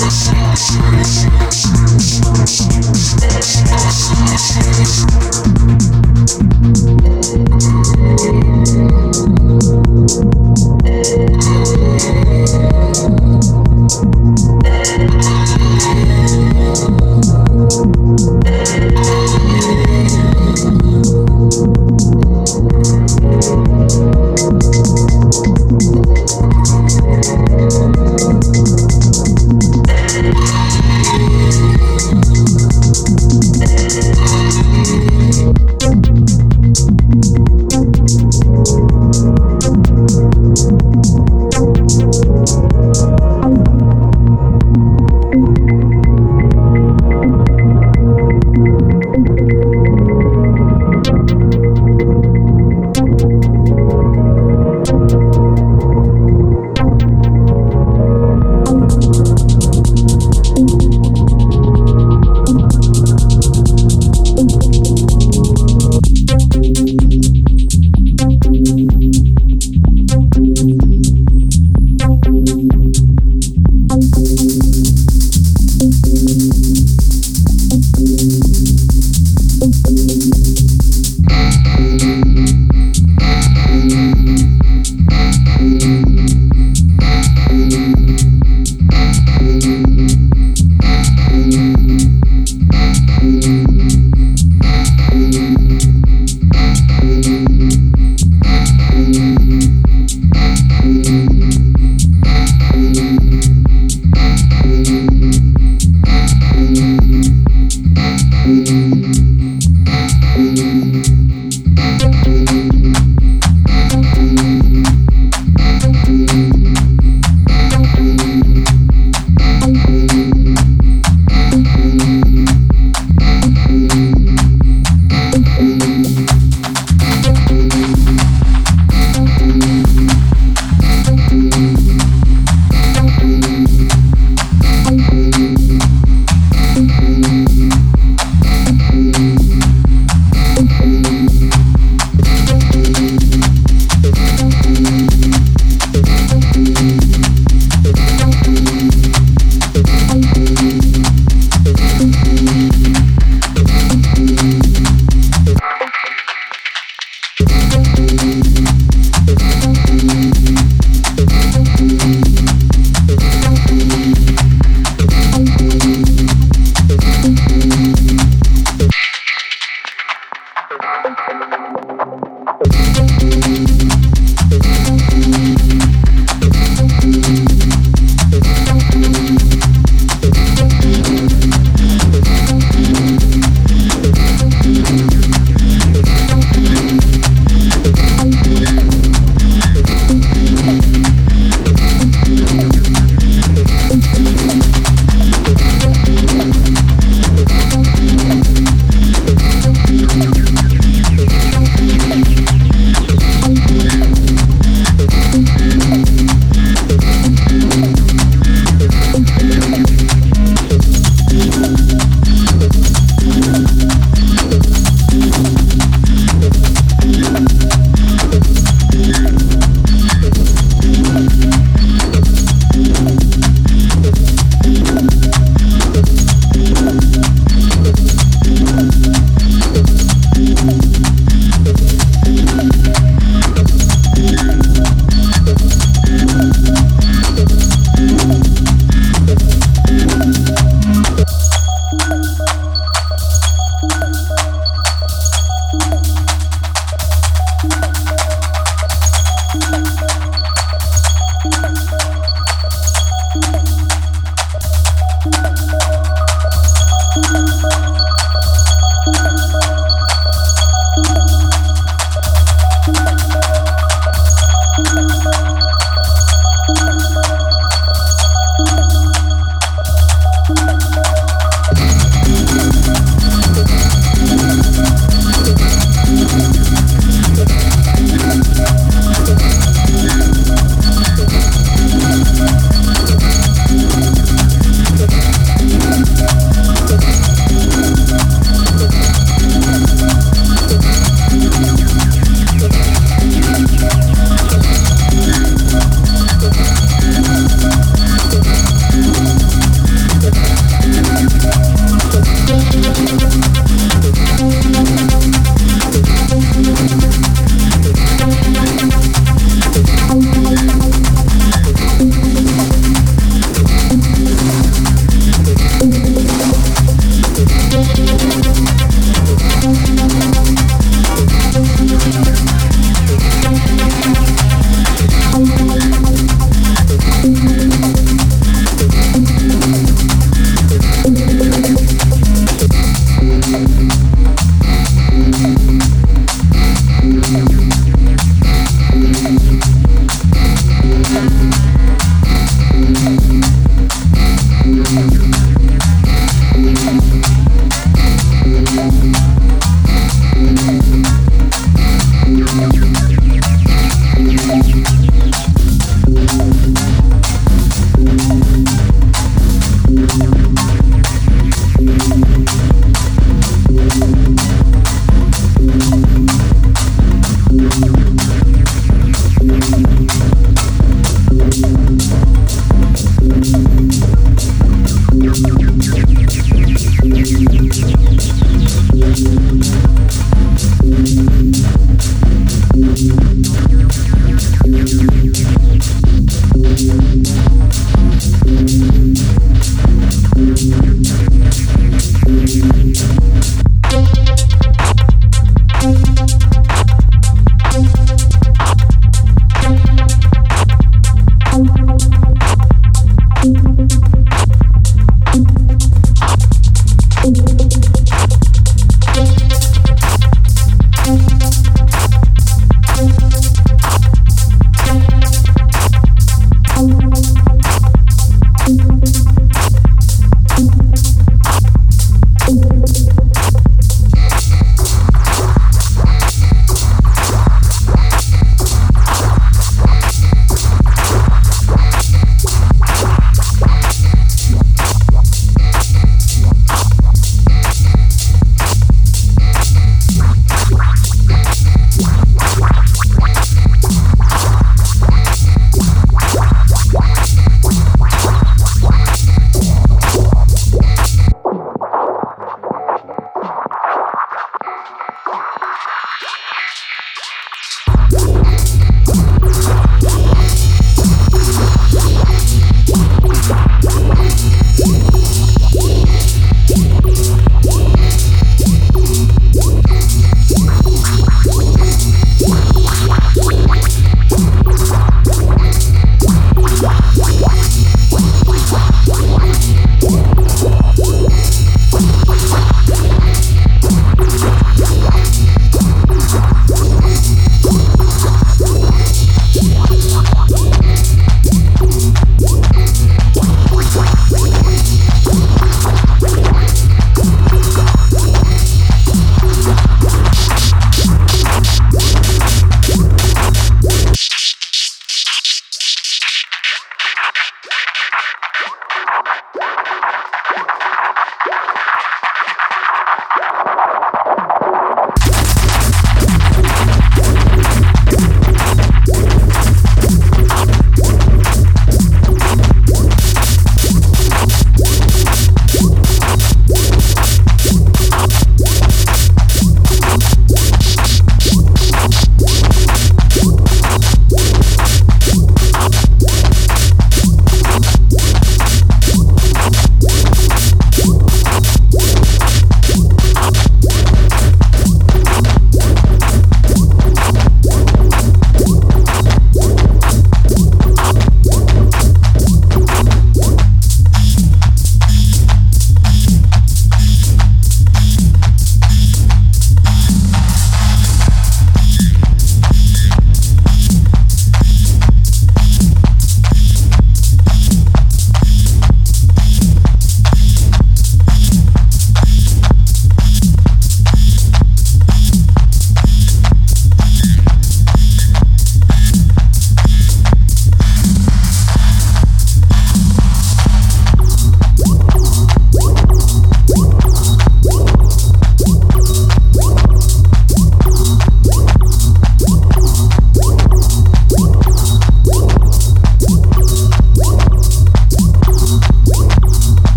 Thank you.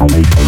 Thank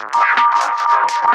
Thank you.